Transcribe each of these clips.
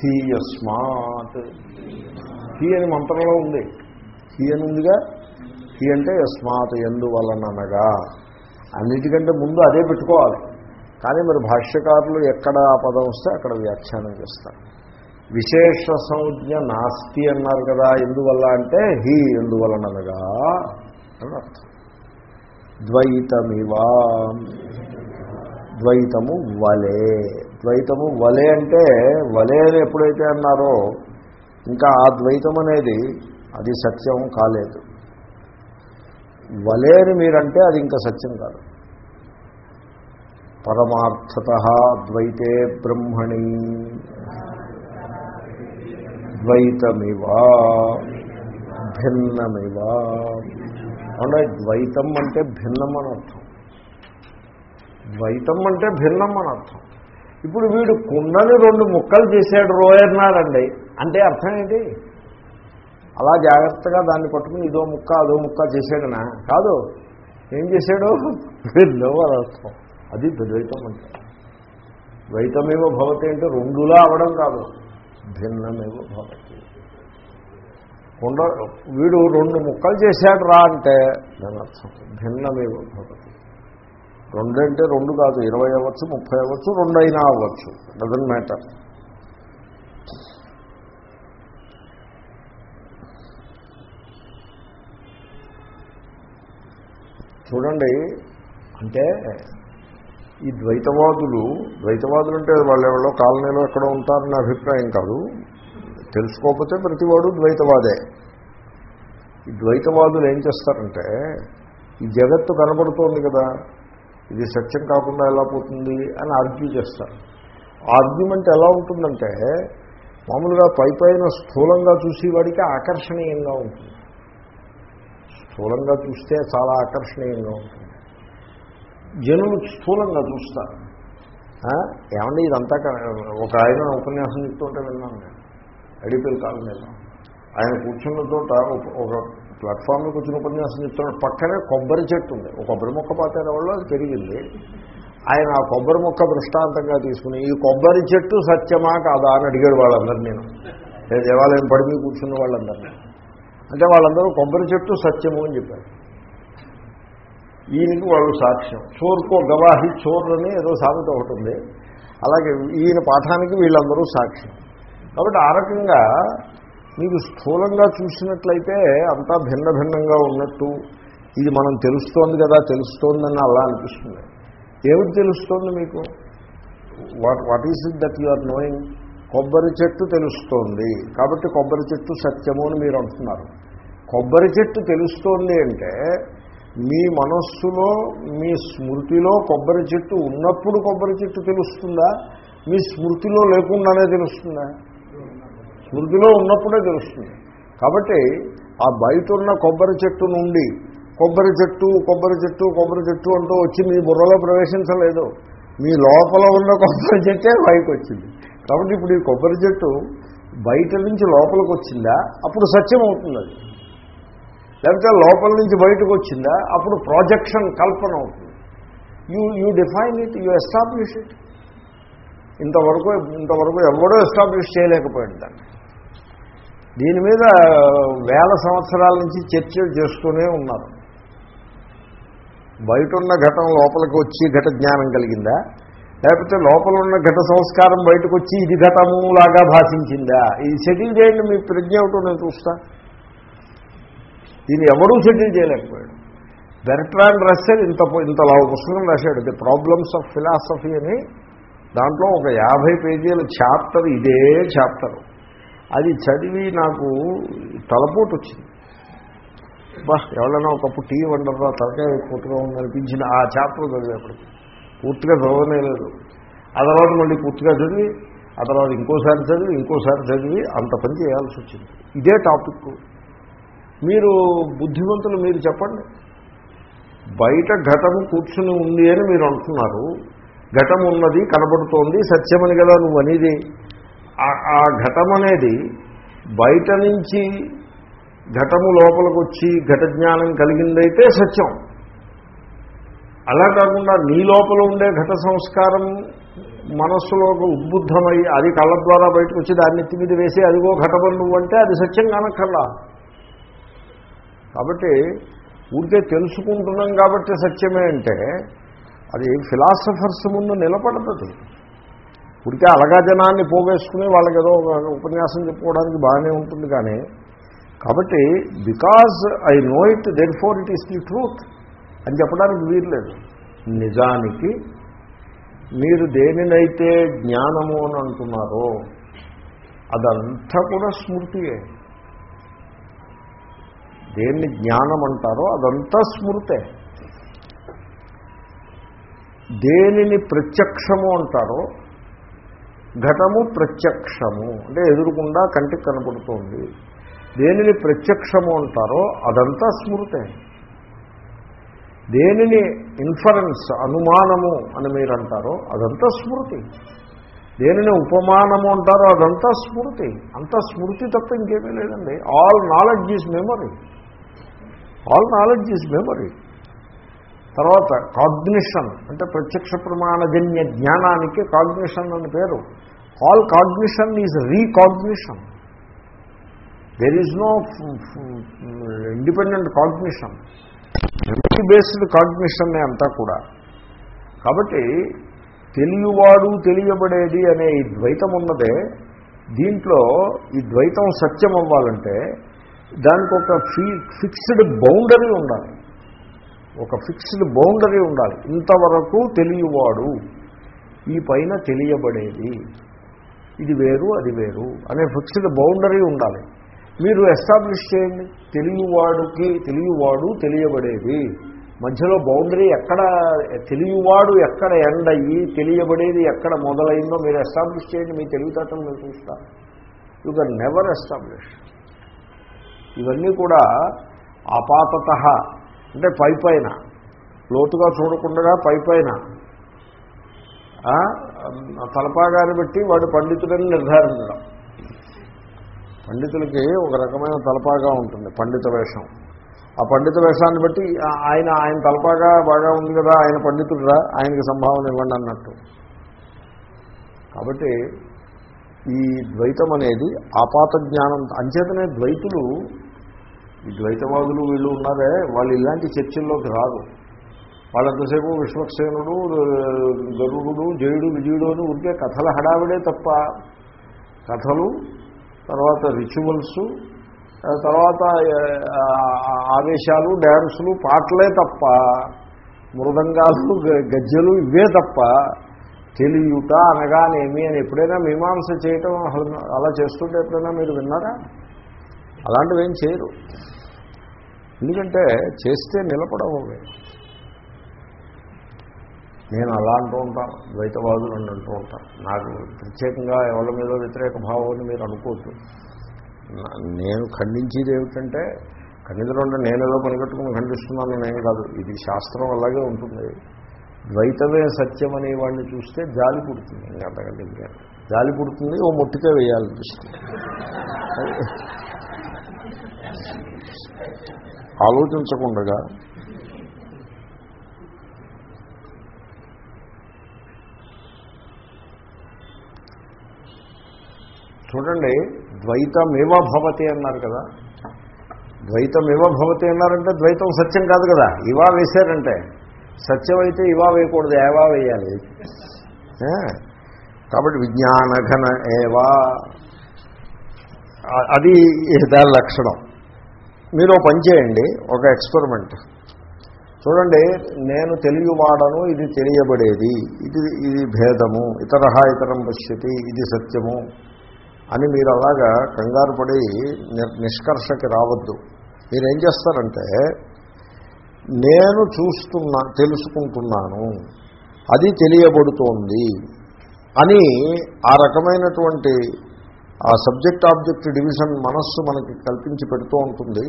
హీయస్మాత్ he అని మంత్రంలో ఉంది. హీ అని ఉందిగా? హీ అంటే యస్మాత్ ఎందువలననగా. అన్నిటికంటే ముందు అదే పెట్టుకోవాలి. కానీ మరి భాష్యకారులు ఎక్కడ ఆ పదం వస్తే అక్కడ వ్యాఖ్యానం చేస్తారు. విశేష సంజ్ఞ నాస్తి అన్నారు కదా ఎందువల్ల అంటే హీ ఎందువలనగా అని అర్థం. ద్వైతమివా ద్వైతము వలే. ద్వైతము వలే అంటే వలే అని ఎప్పుడైతే అన్నారో ఇంకా ఆ ద్వైతం అనేది అది సత్యం కాలేదు. వలే అని మీరంటే అది ఇంకా సత్యం కాదు. పరమార్థత ద్వైతే బ్రహ్మణి. ద్వైతమివా భిన్నమివా. అంటే ద్వైతం అంటే భిన్నం అని అర్థం. ద్వైతం అంటే భిన్నం అని అర్థం. ఇప్పుడు వీడు కుండని రెండు ముక్కలు చేశాడు రోయన్నాడండి అంటే అర్థం ఏంటి? అలా జాగ్రత్తగా దాన్ని పట్టుకుని ఇదో ముక్క అదో ముక్క చేశాడనా? కాదు. ఏం చేశాడు? భిన్నం అది ద్వైతం అంటే. ద్వైతమేవో భవతి అంటే రెండులా అవడం కాదు. భిన్నమేవో భవతి. కొండ వీడు రెండు ముక్కలు చేశాడు రా అంటే దాని అర్థం భిన్నమేవో భవతి. రెండు అంటే రెండు కాదు ఇరవై అవ్వచ్చు ముప్పై అవ్వచ్చు రెండు అయినా అవ్వచ్చు. డజన్ మ్యాటర్ చూడండి అంటే ఈ ద్వైతవాదులు ద్వైతవాదులు అంటే వాళ్ళు ఎవరో కాలనీలో ఎక్కడో ఉంటారనే అభిప్రాయం కాదు. తెలుసుకోకపోతే ప్రతివాడు ద్వైతవాదే. ఈ ద్వైతవాదులు ఏం చేస్తారంటే ఈ జగత్తు కనబడుతోంది కదా. ఇది సత్యం కాకుండా ఎలా పోతుంది అని ఆర్గ్యూ చేస్తారు. ఆర్గ్యుమెంట్ ఎలా ఉంటుందంటే మామూలుగా పై పైన స్థూలంగా చూసేవాడికి ఆకర్షణీయంగా ఉంటుంది. స్థూలంగా చూస్తే చాలా ఆకర్షణీయంగా ఉంటుంది. జనులు స్థూలంగా చూస్తారు. ఏమంటే ఇదంతా ఒక ఆయన ఉపన్యాసం చెప్తుంటే విన్నాను నేను. అడిపిల్ కాలనీలో ఆయన కూర్చున్న చోట ఒక- ప్లాట్ఫామ్లోకి ప్లాట్ఫామ్ కూర్చుని ఉపన్యాసం చెప్తున్నాడు. పక్కనే కొబ్బరి చెట్టు ఉంది. ఒక కొబ్బరి మొక్క పాతారు వాళ్ళు అది పెరిగింది. ఆయన ఆ కొబ్బరి మొక్క దృష్టాంతంగా తీసుకుని ఈ కొబ్బరి చెట్టు సత్యమా కాదా? అని అడిగాడు వాళ్ళందరూ నేను. దేవాలయం పడిమి కూర్చున్న వాళ్ళందరినీ. అంటే వాళ్ళందరూ కొబ్బరి చెట్టు సత్యము అని చెప్పారు. ఈయనకి వాళ్ళు సాక్ష్యం. చోర్కో గవాహి చోర్లని ఏదో సామెత ఒకటి ఉంది. అలాగే ఈయన పాఠానికి వీళ్ళందరూ సాక్ష్యం. కాబట్టి ఆ రకంగా మీకు స్థూలంగా చూసినట్లయితే అంతా భిన్న భిన్నంగా ఉన్నట్టు ఇది మనం తెలుస్తోంది కదా తెలుస్తోందని అలా అనిపిస్తుంది. ఏమిటి తెలుస్తోంది మీకు? What what is it that you are knowing కొబ్బరి చెట్టు తెలుస్తోంది. కాబట్టి కొబ్బరి చెట్టు సత్యము అని మీరు అంటున్నారు. కొబ్బరి చెట్టు తెలుస్తోంది అంటే మీ మనస్సులో మీ స్మృతిలో కొబ్బరి చెట్టు ఉన్నప్పుడు కొబ్బరి చెట్టు తెలుస్తుందా? మీ స్మృతిలో లేకుండానే తెలుస్తుందా? స్మృతిలో ఉన్నప్పుడే తెలుస్తుంది. కాబట్టి ఆ బయట ఉన్న కొబ్బరి చెట్టు నుండి కొబ్బరి చెట్టు కొబ్బరి చెట్టు కొబ్బరి చెట్టు అంటూ వచ్చి మీ బుర్రలో ప్రవేశించలేదు. మీ లోపల ఉన్న కొబ్బరి చెట్టే పైకి వచ్చింది కాబట్టి ఇప్పుడు ఈ కొబ్బరి చెట్టు బయట నుంచి లోపలికి వచ్చిందా? అప్పుడు సత్యం అవుతుంది అది. లేకపోతే లోపల నుంచి బయటకు వచ్చిందా? అప్పుడు ప్రాజెక్షన్ కల్పన అవుతుంది. You you define it you establish it ఇంతవరకు ఇంతవరకు ఎవడో ఎస్టాబ్లిష్ చేయలేకపోయాడు దాన్ని. దీని మీద వేల సంవత్సరాల నుంచి చర్చలు చేస్తూనే ఉన్నారు. బయట ఉన్న ఘటన లోపలికి వచ్చి ఘట జ్ఞానం కలిగిందా? లేకపోతే లోపల ఉన్న ఘట సంస్కారం బయటకు వచ్చి ఇది ఘటములాగా భాషించిందా? ఇది సెటిల్ చేయండి మీ ప్రజ్ఞ ఏమిటో నేను చూస్తా. దీన్ని ఎవరూ సెటిల్ చేయలేకపోయాడు. బెర్ట్రాన్ రస్సెల్ ఇంత ఇంత లావు పుస్తకం రాశాడు. ది ప్రాబ్లమ్స్ ఆఫ్ ఫిలాసఫీ అని దాంట్లో ఒక యాభై పేజీల చాప్టర్ ఇదే చాప్టర్. అది చదివి నాకు తలపోటు వచ్చింది బా ఎవరైనా ఒకప్పుడు టీ వండరా తలకాయ పూర్తిగా ఉందనిపించిన ఆ చాప్టర్ చదివేప్పటికి పూర్తిగా చదవనే లేదు. ఆ తర్వాత మళ్ళీ పూర్తిగా చదివి ఆ తర్వాత ఇంకోసారి చదివి ఇంకోసారి చదివి అంత పని చేయాల్సి వచ్చింది ఇదే టాపిక్. మీరు బుద్ధిమంతులు మీరు చెప్పండి. బయట ఘటము కూర్చుని ఉంది అని మీరు అంటున్నారు. ఘటం ఉన్నది కనబడుతోంది సత్యమని కదా నువ్వు అనేది ఆ- ఘటం అనేది బయట నుంచి ఘటము లోపలికి వచ్చి ఘట జ్ఞానం కలిగిందైతే సత్యం. అలా కాకుండా నీ లోపల ఉండే ఘట సంస్కారం మనస్సులో ఉద్బుద్ధమై అది కళ్ళ ద్వారా బయటకు వచ్చి దాన్ని ఎత్తి మీద వేసి అదిగో ఘటబలు నువ్వు అంటే అది సత్యం కానక్కర్లా. కాబట్టి ఊరికే తెలుసుకుంటున్నాం కాబట్టి సత్యమే అంటే అది ఫిలాసఫర్స్ ముందు నిలబడతది. ఇప్పటికే అలగా జనాన్ని పోగేసుకుని వాళ్ళకి ఏదో ఉపన్యాసం చెప్పుకోవడానికి బాగానే ఉంటుంది కానీ కాబట్టి because I know it therefore it is the truth అని చెప్పడానికి వీర్లేదు నిజానికి మీరు దేనినైతే జ్ఞానము అని అంటున్నారో అదంతా కూడా స్మృతియే. దేన్ని జ్ఞానం అంటారో అదంతా స్మృతే. దేనిని ప్రత్యక్షము అంటారో ఘటము ప్రత్యక్షము. అంటే ఎదురుకుండా కంటికి కనపడుతోంది. దేనిని ప్రత్యక్షము అంటారో అదంతా స్మృతే. దేనిని ఇన్ఫరెన్స్ అనుమానము అని మీరు అంటారో అదంతా స్మృతి. దేనిని ఉపమానము అంటారో అదంతా స్మృతి. అంతా స్మృతి తప్ప ఇంకేమీ లేదండి. All knowledge is memory all knowledge is memory తర్వాత కాగ్నిషన్ అంటే ప్రత్యక్ష ప్రమాణజన్య జ్ఞానానికి కాగ్నిషన్ అని పేరు. All cognition is recognition there is no independent cognition memory based cognition అంతా కూడా. కాబట్టి తెలియవాడు తెలియబడేది అనే ఈ ద్వైతం ఉన్నదే. దీంట్లో ఈ ద్వైతం సత్యం అవ్వాలంటే దానికి ఒక ఫీ ఫిక్స్డ్ బౌండరీ ఉండాలి. ఒక ఫిక్స్డ్ బౌండరీ ఉండాలి. ఇంతవరకు తెలియవాడు. ఈ పైన తెలియబడేది. ఇది వేరు అది వేరు అనే ఫిక్స్డ్ బౌండరీ ఉండాలి. మీరు ఎస్టాబ్లిష్ చేయండి. తెలియవాడుకి తెలియవాడు తెలియబడేది. మధ్యలో బౌండరీ ఎక్కడ తెలియవాడు ఎక్కడ ఎండ్ అయ్యి తెలియబడేది ఎక్కడ మొదలైందో మీరు ఎస్టాబ్లిష్ చేయండి. మీ తెలివితేటలు మీరు చూస్తారు. You can never establish. ఇవన్నీ కూడా ఆపాతత అంటే పై పైన. లోతుగా చూడకుండా పై పైన. తలపాగాన్ని బట్టి వాడు పండితుడని నిర్ధారించడం పండితులకి ఒక రకమైన తలపాగా ఉంటుంది పండిత వేషం. ఆ పండిత వేషాన్ని బట్టి ఆయన ఆయన తలపాగా బాగా ఉంది కదా ఆయన పండితుడురా ఆయనకి సంభావన ఇవ్వండి అన్నట్టు. కాబట్టి ఈ ద్వైతం అనేది ఆపాత జ్ఞానం అంచేతనే ద్వైతులు ఈ ద్వైతవాదులు వీళ్ళు ఉన్నారే వాళ్ళు ఇలాంటి చర్చల్లోకి రాదు వాళ్ళంతసేపు విశ్వక్సేనుడు గరుడు జయుడు విజయుడు అని ఉంటే కథల హడావిడే తప్ప కథలు తర్వాత రిచువల్స్ తర్వాత ఆవేశాలు డ్యాన్సులు పాటలే తప్ప మృదంగాలు గజ్జలు ఇవే తప్ప తెలియుట అనగానేమి అని ఎప్పుడైనా మీమాంస చేయటం అలా చేస్తుంటే ఎప్పుడైనా మీరు విన్నారా? అలాంటివి ఏం చేయరు. ఎందుకంటే చేస్తే నిలబడవు నేను అలా అంటూ ఉంటాను ద్వైతవాదులు అని అంటూ ఉంటాను నాకు ప్రత్యేకంగా ఎవరి మీద వ్యతిరేక భావం అని మీరు అనుకోవద్దు. నేను ఖండించేది ఏమిటంటే ఖండించడం అంటే నేనేదో పనికట్టుకుని ఖండిస్తున్నాను నేను కాదు. ఇది శాస్త్రం అలాగే ఉంటుంది. ద్వైతమే సత్యం అనేవాడిని చూస్తే జాలి పుడుతుంది. ఇంకా అంతకంటే జాలి పుడుతుంది ఓ ముట్టికే వేయాలనిపిస్తుంది. ఆలోచించకుండా చూడండి ద్వైతమేవ భవతి అన్నారు కదా. ద్వైతమేవ భవతి అన్నారంటే ద్వైతం సత్యం కాదు కదా. ఇవా వేశారంటే. సత్యం అయితే ఇవా వేయకూడదు ఏవా వేయాలి. కాబట్టి విజ్ఞానఘన ఏవా? అది దాని లక్షణం. మీరు పని చేయండి ఒక ఎక్స్పెరిమెంట్ చూడండి నేను తెలియవాడను ఇది తెలియబడేది ఇది ఇది భేదము ఇతర ఇతరం పశ్యతి ఇది సత్యము అని మీరు అలాగా కంగారు పడి నిష్కర్షకి రావద్దు. మీరేం చేస్తారంటే నేను చూస్తున్నా తెలుసుకుంటున్నాను అది తెలియబడుతోంది అని ఆ రకమైనటువంటి ఆ సబ్జెక్ట్ ఆబ్జెక్ట్ డివిజన్ మనస్సు మనకి కల్పించి పెడుతూ ఉంటుంది.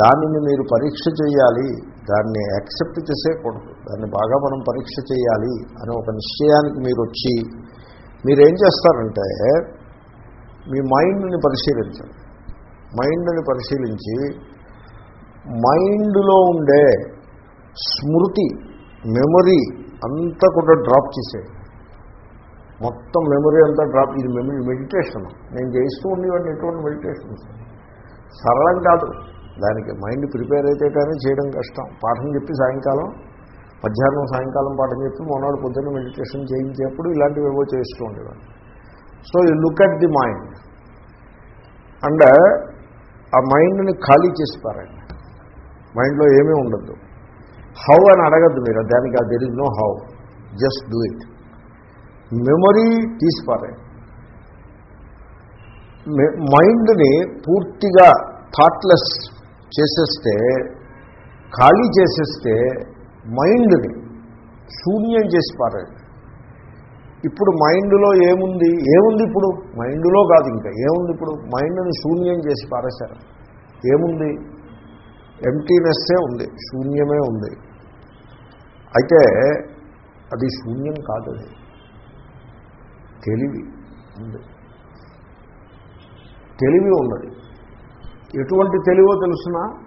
దానిని మీరు పరీక్ష చేయాలి. దాన్ని యాక్సెప్ట్ చేసేయకూడదు. దాన్ని బాగా మనం పరీక్ష చేయాలి అనే ఒక నిశ్చయానికి మీరు వచ్చి మీరేం చేస్తారంటే మీ మైండ్ని పరిశీలించండి. మైండ్ని పరిశీలించి మైండ్లో ఉండే స్మృతి మెమరీ అంతా కూడా డ్రాప్ చేసేయండి. మొత్తం మెమరీ అంతా డ్రాప్ ఇది మెమరీ మెడిటేషన్ నేను చేస్తూ ఉండేవాడిని ఎటువంటి మెడిటేషన్స్ సరళం కాదు. దానికి మైండ్ ప్రిపేర్ అయితే కానీ చేయడం కష్టం. పాఠం చెప్పి సాయంకాలం మధ్యాహ్నం సాయంకాలం పాఠం చెప్పి మొన్నటి పొద్దున్న మెడిటేషన్ చేయించేప్పుడు ఇలాంటివి ఏవో చేస్తూ ఉండేవాడిని. So you look at the mind and ఆ మైండ్ని ఖాళీ చేసి పారండి. మైండ్లో ఏమీ ఉండద్దు హౌ అని అడగద్దు మీరు. దానికి ఆ there is no how just do it memory తీసిపారే. మైండ్ని పూర్తిగా థాట్లెస్ చేసేస్తే ఖాళీ చేసేస్తే మైండ్ని శూన్యం చేసి పారండి ఇప్పుడు మైండ్లో ఏముంది? ఏముంది ఇప్పుడు? మైండ్లో కాదు ఇంకా. ఏముంది ఇప్పుడు? మైండ్ని శూన్యం చేసి పారేశారు. ఏముంది? ఎంటీనెస్సే ఉంది. శూన్యమే ఉంది. అయితే అది శూన్యం కాదు అది. తెలివి ఉంది. తెలివి ఉన్నది. ఎటువంటి తెలివో తెలుసునా?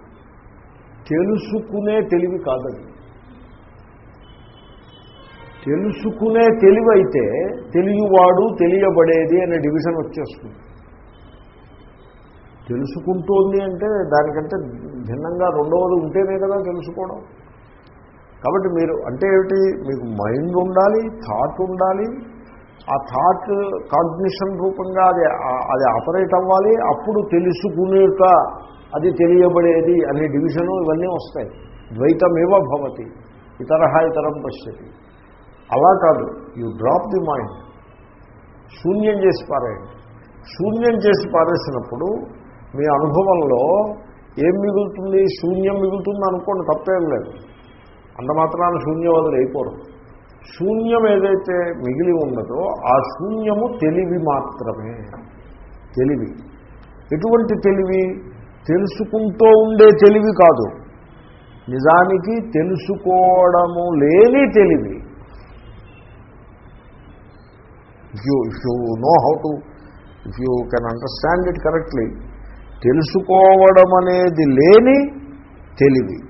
తెలుసుకునే తెలివి కాదది. తెలుసుకునే తెలివి అయితే తెలియవాడు తెలియబడేది అనే డివిజన్ వచ్చేస్తుంది. తెలుసుకుంటోంది అంటే దానికంటే భిన్నంగా రెండవది ఉంటేనే కదా తెలుసుకోవడం. కాబట్టి మీరు అంటే ఏమిటి? మీకు మైండ్ ఉండాలి థాట్ ఉండాలి ఆ థాట్ కాగ్నిషన్ రూపంగా అది అది ఆపరేట్ అవ్వాలి అప్పుడు తెలుసుకునేట అది తెలియబడేది అనే డివిజను ఇవన్నీ వస్తాయి. ద్వైతమేవ భవతి ఇతర ఇతరం పశ్యతి. అలా కాదు యూ డ్రాప్ ది మైండ్ శూన్యం చేసి పారేయండి. శూన్యం చేసి పారేసినప్పుడు మీ అనుభవంలో ఏం మిగులుతుంది? శూన్యం మిగులుతుంది అనుకోండి తప్పేం లేదు. అంత మాత్రాన శూన్యవాదులు అయిపోరు శూన్యం ఏదైతే మిగిలి ఉన్నదో ఆ శూన్యము తెలివి మాత్రమే. తెలివి. ఎటువంటి తెలివి? తెలుసుకుంటూ ఉండే తెలివి కాదు. నిజానికి తెలుసుకోవడము లేని తెలివి. You if you know how to if you can understand it correctly తెలుసుకోవడం అనేది లేని తెలివి.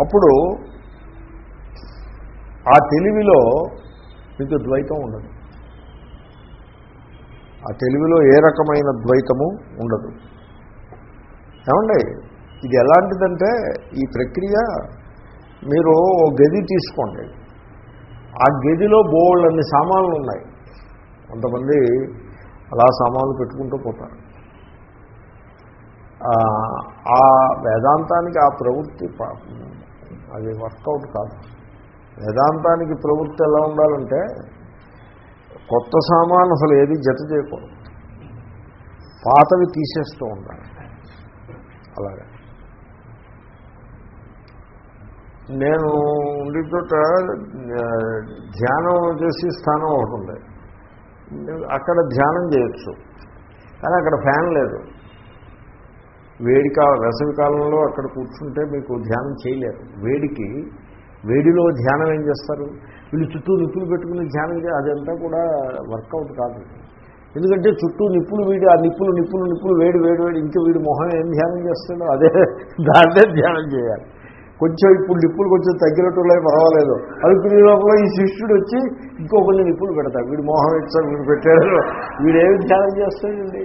అప్పుడు ఆ తెలివిలో మీకు ద్వైతం ఉండదు. ఆ తెలివిలో ఏ రకమైన ద్వైతము ఉండదు. ఏమండి? ఇది ఎలాంటిదంటే ఈ ప్రక్రియ మీరు ఓ గది తీసుకోండి. ఆ గదిలో బోల్డ్ అన్ని సామాన్లు ఉన్నాయి. కొంతమంది అలా సామాన్లు పెట్టుకుంటూ పోతారు. ఆ వేదాంతానికి ఆ ప్రవృత్తి అది వర్కౌట్ కాదు. వేదాంతానికి ప్రవృత్తి ఎలా ఉండాలంటే కొత్త సామాన్ అసలు ఏది జత చేయకూడదు. పాతవి తీసేస్తూ ఉండాలి. అలాగే. నేను ఉండే చోట ధ్యానం చేసి స్థానం ఒకటి ఉంది. అక్కడ ధ్యానం చేయొచ్చు. కానీ అక్కడ ఫ్యాన్ లేదు. వేడి కాల వేసవి కాలంలో అక్కడ కూర్చుంటే మీకు ధ్యానం చేయలేరు. వేడికి వేడిలో ధ్యానం ఏం చేస్తారు? వీళ్ళు చుట్టూ నిప్పులు పెట్టుకుని ధ్యానం అదంతా కూడా వర్కౌట్ కాదు. ఎందుకంటే చుట్టూ నిప్పులు వీడి ఆ నిప్పులు నిప్పులు నిప్పులు వేడి వేడి వేడి ఇంకా వీడి మొహం ఏం ధ్యానం చేస్తాడో అదే దాన్నే ధ్యానం చేయాలి. కొంచెం ఇప్పుడు నిప్పులు కొంచెం తగ్గినట్టులే పర్వాలేదు. అనుకునే లోపల ఈ శిష్యుడు వచ్చి ఇంకో కొన్ని నిప్పులు పెడతాడు. వీడు మోహం ఇచ్చాడు వీడు పెట్టాడు వీడేమి ధ్యానం చేస్తాడండి?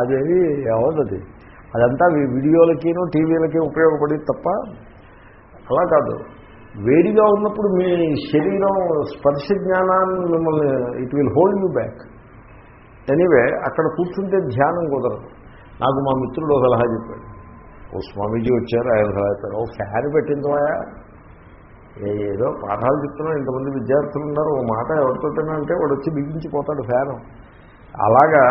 అదేమి అవదది అదంతా వీడియోలకిను టీవీలకి ఉపయోగపడేది తప్ప అలా కాదు. వేడిగా ఉన్నప్పుడు మీ శరీరం స్పర్శ జ్ఞానాన్ని మిమ్మల్ని it will hold you back anyway అక్కడ కూర్చుంటే ధ్యానం కుదరదు. నాకు మా మిత్రుడు సలహా చెప్పాడు. ఓ స్వామీజీ వచ్చారు ఆయన సలహా చెప్పారు ఓ ఫ్యాన్ పెట్టిందోయా? ఏదో పాఠాలు చెప్తున్నా ఇంతమంది విద్యార్థులు ఉన్నారు. ఓ మాట ఎవరితోటైనా అంటే వాడు వచ్చి బిగించిపోతాడు ఫ్యాను. అలాగా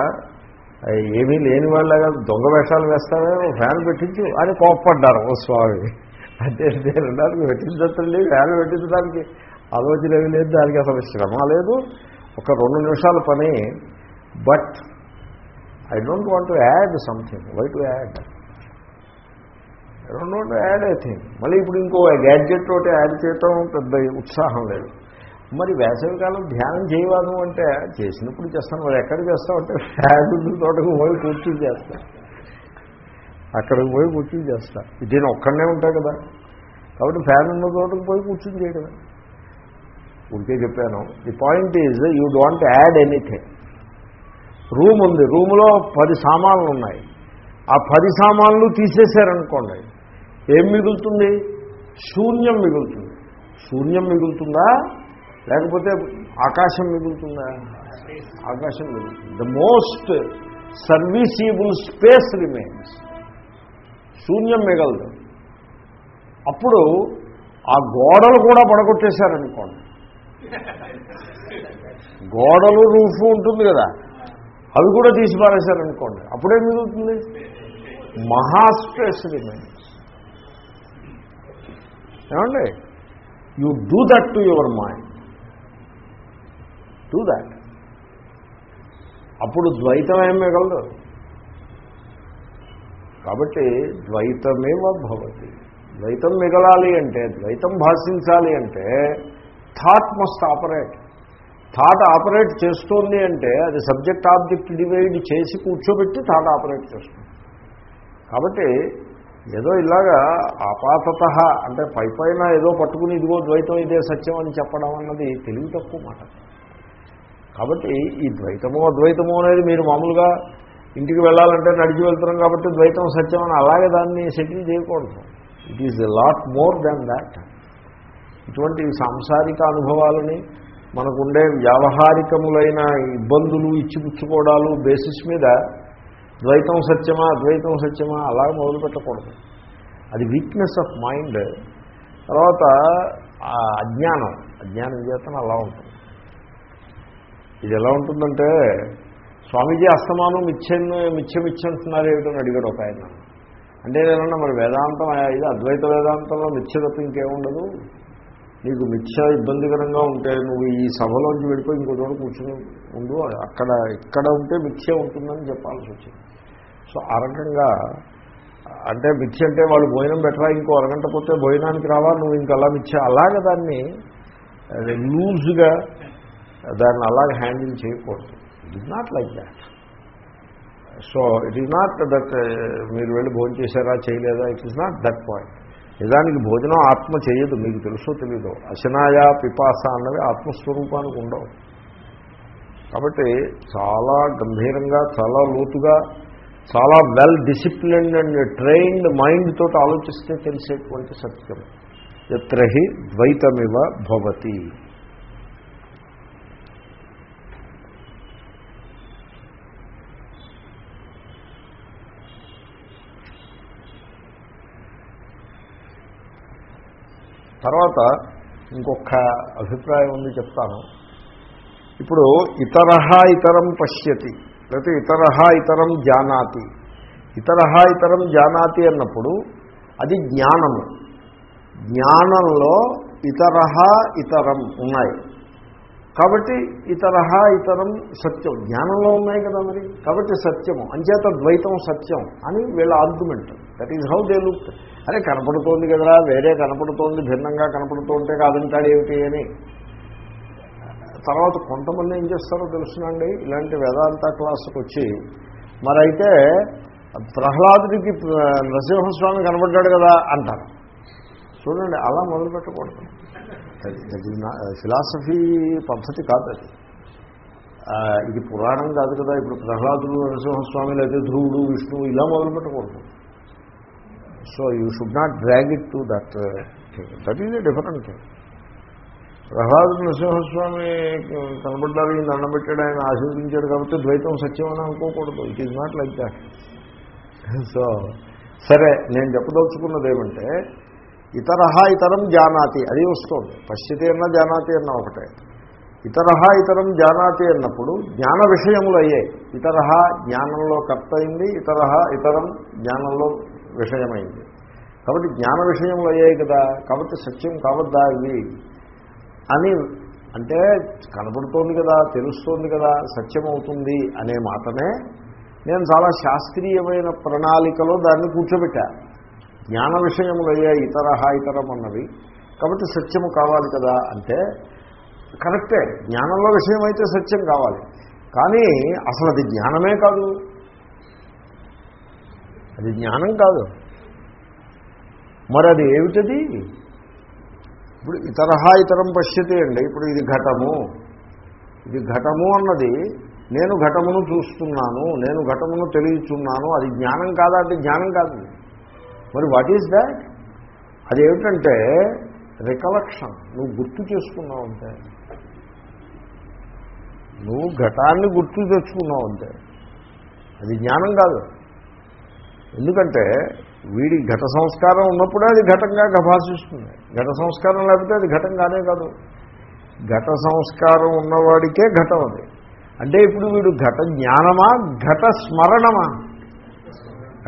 ఏమీ లేని వాళ్ళగా దొంగ వేషాలు వేస్తారో ఓ ఫ్యాన్ పెట్టించు అని కోప్పడ్డారు. ఓ స్వామి. అంటే రెండానికి పెట్టించండి ఫ్యాన్ పెట్టించడానికి ఆలోచన ఏమి లేదు దానికి అసలు శ్రమ లేదు. ఒక రెండు నిమిషాల పని. But I don't want to add something why to add I don't want add I think మళ్ళీ ఇప్పుడు ఇంకో గ్యాడ్జెట్ తోటి యాడ్ చేయటం పెద్ద ఉత్సాహం లేదు. మరి వేసవికాలం ధ్యానం చేయవాను అంటే చేసినప్పుడు చేస్తాను మరి ఎక్కడ చేస్తామంటే అంటే ఫ్యాన్ తోటకు పోయి కూర్చుని చేస్తాను. అక్కడికి పోయి కూర్చుని చేస్తా. దీని ఒక్కడనే ఉంటాయి కదా. కాబట్టి ఫ్యాన్ ఉన్న చోటకి పోయి కూర్చుని చేయడమే ఉంటే చెప్పాను. The point is you don't add anything room ఉంది. రూమ్లో పది సామాన్లు ఉన్నాయి. ఆ పది సామాన్లు తీసేశారనుకోండి. ఏం మిగులుతుంది? శూన్యం మిగులుతుంది. శూన్యం మిగులుతుందా? లేకపోతే ఆకాశం మిగులుతుందా? ఆకాశం మిగులుతుంది. The most serviceable space remains శూన్యం మిగలదు. అప్పుడు ఆ గోడలు కూడా పడగొట్టేశారనుకోండి. గోడలు రూఫ్ ఉంటుంది కదా అవి కూడా తీసి పారేశారనుకోండి అప్పుడేం మిగులుతుంది? మహాస్పేస్ రిమైన్స్ ఏమండి? You do that to your mind. Do that. అప్పుడు ద్వైతం ఏం మిగలదు. కాబట్టి ద్వైతమేవ భవతి. ద్వైతం మిగలాలి అంటే ద్వైతం భాషించాలి అంటే thought must operate. Thought operate చేస్తోంది అంటే అది సబ్జెక్ట్ ఆబ్జెక్ట్ డివైడ్ చేసి కూర్చోబెట్టి థాట్ ఆపరేట్ చేస్తుంది. కాబట్టి ఏదో ఇలాగా ఆపాతత అంటే పై పైన ఏదో పట్టుకుని ఇదిగో ద్వైతం ఇదే సత్యం అని చెప్పడం అన్నది తెలివి తక్కువ మాట. కాబట్టి ఈ ద్వైతమో అద్వైతమో అనేది మీరు మామూలుగా ఇంటికి వెళ్ళాలంటే నడిచి వెళ్తున్నాం కాబట్టి ద్వైతం సత్యం అని అలాగే దాన్ని సెటిల్ చేయకూడదు. It is a lot more than that ఇటువంటి సాంసారిక అనుభవాలని మనకుండే వ్యావహారికములైన ఇబ్బందులు ఇచ్చిపుచ్చుకోవడాలు బేసిస్ మీద ద్వైతం సత్యమా అద్వైతం సత్యమా అలా మొదలు పెట్టకూడదు. అది వీక్నెస్ ఆఫ్ మైండ్ తర్వాత ఆ అజ్ఞానం అజ్ఞానం చేతన అలా ఉంటుంది. ఇది ఎలా ఉంటుందంటే స్వామీజీ అస్తమానం మిథ్యం మిథ్య మిథ్య ఏమిటని అడిగాడు ఒక ఆయన. అంటే ఏదన్నా మరి వేదాంతం ఇది అద్వైత వేదాంతంలో మిథ్య తప్ప ఇంకేముండదు. నీకు మిథ్య ఇబ్బందికరంగా ఉంటే నువ్వు ఈ సభలోంచి వెళ్ళిపోయి ఇంకో చోట కూర్చుని ఉండు. అక్కడ ఇక్కడ ఉంటే మిథ్య ఉంటుందని చెప్పాల్సి వచ్చింది. సో ఆ రకంగా అంటే మిథ్య అంటే వాళ్ళు భోజనం పెట్టరా ఇంకో అరగంట పోతే భోజనానికి రావా నువ్వు ఇంక అలా మిథ్య. అలాగే దాన్ని లూజ్గా దాన్ని అలాగే హ్యాండిల్ చేయకూడదు. Is not like that. So it is not that మీరు వెళ్ళి భోజనం చేశారా చేయలేదా? It is not that point. నిజానికి భోజనం ఆత్మ చేయదు మీకు తెలుసో తెలీదు. అశనాయ పిపాస అన్నవి ఆత్మస్వరూపానికి ఉండవు. కాబట్టి చాలా గంభీరంగా చాలా లోతుగా చాలా well disciplined and trained mind తోటి ఆలోచిస్తే తెలిసేటువంటి సత్యం. ఎత్రహి ద్వైతమివ భవతి. తర్వాత ఇంకొక అభిప్రాయం ఉంది చెప్తాను. ఇప్పుడు ఇతర ఇతరం పశ్యతి లేకపోతే ఇతర ఇతరం జానాతి. ఇతర ఇతరం జానాతి అన్నప్పుడు అది జ్ఞానము. జ్ఞానంలో ఇతర ఇతరం ఉన్నాయి. కాబట్టి ఇతర ఇతరం సత్యం. జ్ఞానంలో ఉన్నాయి కదా మరి? కాబట్టి సత్యము. అంచేత ద్వైతం సత్యం అని వీళ్ళ argument that is how they look అరే కనపడుతోంది కదరా వేరే కనపడుతోంది భిన్నంగా కనపడుతుంటే కాదంటాడు ఏమిటి అని. తర్వాత కొంతమంది ఏం చేస్తారో తెలుసునండి. ఇలాంటి వేదాంత క్లాసుకు వచ్చి మరైతే ప్రహ్లాదుడికి నరసింహస్వామి కనబడ్డాడు కదా అంటారు. చూడండి అలా మొదలు పెట్టకూడదు ఫిలాసఫీ పద్ధతి కాదు అది. ఇది పురాణం కాదు కదా ఇప్పుడు ప్రహ్లాదుడు నరసింహస్వామి లేదా ధ్రువుడు విష్ణువు ఇలా మొదలు పెట్టకూడదు so you should not drag it to that that is a different thing ప్రహ్లాదుడు నృసింహస్వామి కనబడ్డారు ఈయన దండం పెట్టాడు ఆయన ఆశీర్వదించాడు కాబట్టి ద్వైతం సత్యం అని అనుకోకూడదు. It is not like that so సరే నేను చెప్పదలుచుకున్నది ఏమంటే ఇతర ఇతరం జానాతి అది వస్తుంది. పశ్చితి అన్న జానాతి అన్న ఒకటే. ఇతర ఇతరం జానాతి అన్నప్పుడు జ్ఞాన విషయములు అయ్యాయి. ఇతర జ్ఞానంలో కర్త అయింది ఇతర ఇతరం జ్ఞానంలో విషయమైంది. కాబట్టి జ్ఞాన విషయంలో అయ్యాయి కదా కాబట్టి సత్యం కావద్దా ఇవి అని అంటే కనబడుతోంది కదా తెలుస్తోంది కదా సత్యం అవుతుంది అనే మాటనే నేను చాలా శాస్త్రీయమైన ప్రణాళికలో దాన్ని కూర్చోబెట్టా. జ్ఞాన విషయములు అయ్యాయి ఇతర ఇతరం అన్నవి కాబట్టి సత్యము కావాలి కదా అంటే కరెక్టే జ్ఞానంలో విషయం అయితే సత్యం కావాలి. కానీ అసలు అది జ్ఞానమే కాదు. అది జ్ఞానం కాదు. మరి అది ఏమిటది? ఇప్పుడు ఇతరహా ఇతరం పశ్యతి అండి. ఇప్పుడు ఇది ఘటము. ఇది ఘటము అన్నది నేను ఘటమును చూస్తున్నాను నేను ఘటమును తెలియచున్నాను అది జ్ఞానం కాదా? అంటే జ్ఞానం కాదు. మరి వాట్ ఈజ్ దాట్ అదేమిటంటే రికలెక్షన్. నువ్వు గుర్తు చేసుకున్నావు అంతే. నువ్వు ఘటాన్ని గుర్తు తెచ్చుకున్నావు అంతే. అది జ్ఞానం కాదు. ఎందుకంటే వీడి ఘట సంస్కారం ఉన్నప్పుడే అది ఘటంగా భాషిస్తుంది ఘట సంస్కారం లేకపోతే అది ఘటం కానే కాదు. ఘట సంస్కారం ఉన్నవాడికే ఘటం అది. అంటే ఇప్పుడు వీడు ఘట జ్ఞానమా ఘట స్మరణమా?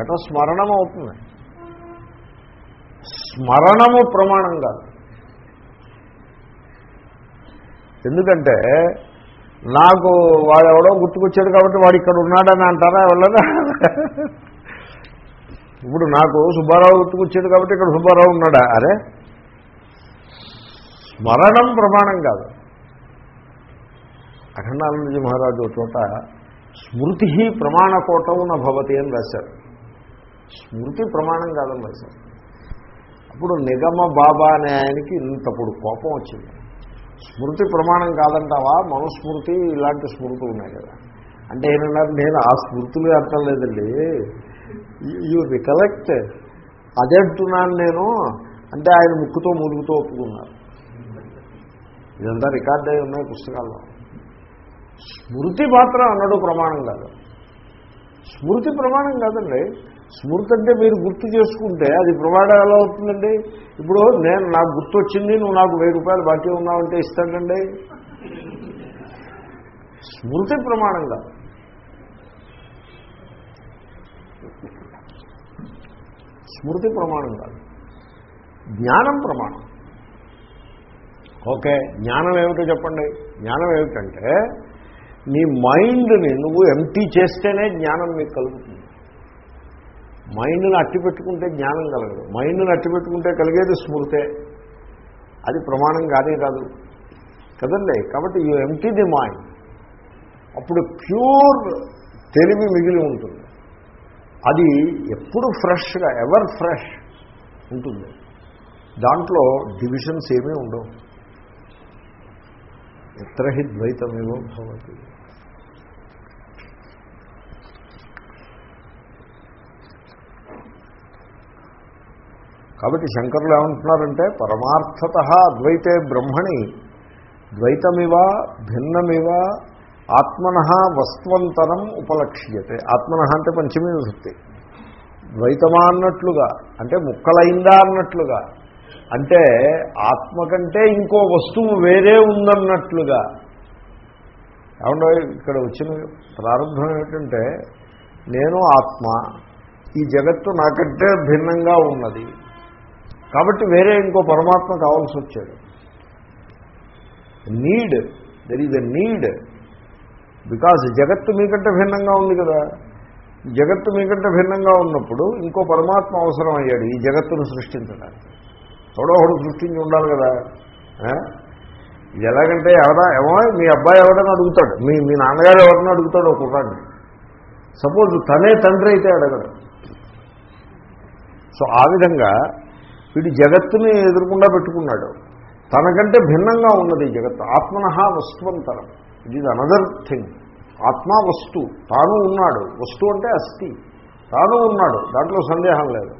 ఘట స్మరణం అవుతుంది. స్మరణము ప్రమాణం కాదు. ఎందుకంటే నాకు వాడెవడో గుర్తుకొచ్చాడు కాబట్టి వాడు ఇక్కడ ఉన్నాడని అంటారా వెళ్ళదా ఇప్పుడు నాకు సుబ్బారావు గుర్తుకొచ్చాడు కాబట్టి ఇక్కడ సుబ్బారావు ఉన్నాడా? అరే? స్మరణం ప్రమాణం కాదు. అఖండానందజీ మహారాజు చోట స్మృతి ప్రమాణకోటం భవతి అని రాశారు. స్మృతి ప్రమాణం కాదని రాశారు. అప్పుడు నిగమ బాబా అనే ఆయనకి ఇంతప్పుడు కోపం వచ్చింది. స్మృతి ప్రమాణం కాదంటావా? మనుస్మృతి ఇలాంటి స్మృతులు ఉన్నాయి కదా. అంటే ఏంటన్నారు నేను ఆ స్మృతులు అర్థం లేదండి యూ రికలెక్ట్ అదే అంటున్నాను నేను అంటే ఆయన ముక్కుతో మురుగుతో ఒప్పుకున్నారు. ఇదంతా రికార్డ్ అయి ఉన్నాయి పుస్తకాల్లో. స్మృతి మాత్రం అన్నడు ప్రమాణం కాదు. స్మృతి ప్రమాణం కాదండి. స్మృతి అంటే మీరు గుర్తు చేసుకుంటే అది ప్రమాణం ఎలా అవుతుందండి? ఇప్పుడు నేను నాకు గుర్తు వచ్చింది నువ్వు నాకు వెయ్యి రూపాయలు బాకీ ఉన్నావంటే ఇస్తాడండి స్మృతి ప్రమాణం కాదు. స్మృతి ప్రమాణం కాదు. జ్ఞానం ప్రమాణం. ఓకే జ్ఞానం ఏమిటో చెప్పండి. జ్ఞానం ఏమిటంటే నీ మైండ్ని నువ్వు ఎంటీ చేస్తేనే జ్ఞానం మీకు కలుగుతుంది. మైండ్ని అట్టి పెట్టుకుంటే జ్ఞానం కలగదు. మైండ్ని అట్టి పెట్టుకుంటే కలిగేది స్మృతే. అది ప్రమాణం కాదే కాదు. కదండి? కాబట్టి యూ ఎంటీ ది మైండ్. అప్పుడు ప్యూర్ తెలివి మిగిలి ఉంటుంది. అది ఎప్పుడు ఫ్రెష్గా ఎవర్ ఫ్రెష్ ఉంటుంది. దాంట్లో డివిజన్స్ ఏమీ ఉండవు. ఎత్ర హి ద్వైతమేవో భవతి. కాబట్టి శంకరులు ఏమంటున్నారంటే పరమార్థత అద్వైతే బ్రహ్మణి ద్వైతమివ భిన్నమివ ఆత్మన వస్త్వంతరం ఉపలక్ష్యతే. ఆత్మన అంటే పంచమీ విభక్తి. ద్వైతమా అన్నట్లుగా అంటే ముక్కలైందా అన్నట్లుగా అంటే ఆత్మ కంటే ఇంకో వస్తువు వేరే ఉందన్నట్లుగా. ఏమంటే ఇక్కడ వచ్చిన ప్రారంభం ఏమిటంటే నేను ఆత్మ ఈ జగత్తు నాకంటే భిన్నంగా ఉన్నది. కాబట్టి వేరే ఇంకో పరమాత్మ కావాల్సి వచ్చాడు. Need there is a need because జగత్తు మీకంటే భిన్నంగా ఉంది కదా. జగత్తు మీకంటే భిన్నంగా ఉన్నప్పుడు ఇంకో పరమాత్మ అవసరం అయ్యాడు ఈ జగత్తును సృష్టించడానికి. ఎవడో ఒకడు సృష్టించి ఉండాలి కదా. ఇది ఎలాగంటే ఎవడా ఏమో మీ అబ్బాయి ఎవడని అడుగుతాడు. మీ మీ నాన్నగారు ఎవరిని అడుగుతాడు ఒక సపోజ్ తనే తండ్రి అయితే అడగడు. సో ఆ విధంగా వీడు జగత్తుని ఎదురుకుండా పెట్టుకున్నాడు. తనకంటే భిన్నంగా ఉన్నది ఈ జగత్తు. ఆత్మన వస్తువంతరం. ఇట్ ఈజ్ అనదర్ థింగ్ ఆత్మ వస్తు. తాను ఉన్నాడు. వస్తు అంటే అస్థి. తాను ఉన్నాడు. దాంట్లో సందేహం లేదు.